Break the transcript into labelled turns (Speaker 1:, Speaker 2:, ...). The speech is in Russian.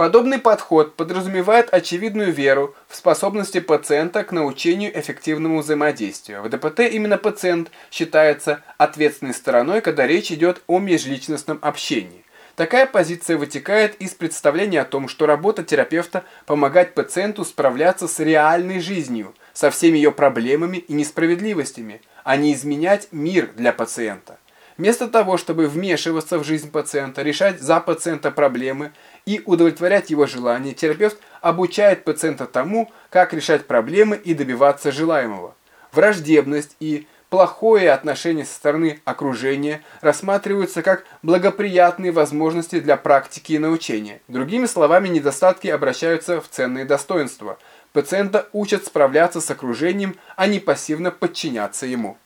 Speaker 1: Подобный подход подразумевает очевидную веру в способности пациента к научению эффективному взаимодействию. В ДПТ именно пациент считается ответственной стороной, когда речь идет о межличностном общении. Такая позиция вытекает из представления о том, что работа терапевта – помогать пациенту справляться с реальной жизнью, со всеми ее проблемами и несправедливостями, а не изменять мир для пациента. Вместо того, чтобы вмешиваться в жизнь пациента, решать за пациента проблемы и удовлетворять его желания, терапевт обучает пациента тому, как решать проблемы и добиваться желаемого. Враждебность и плохое отношение со стороны окружения рассматриваются как благоприятные возможности для практики и научения. Другими словами, недостатки обращаются в ценные достоинства. Пациента учат справляться с окружением, а не пассивно подчиняться ему.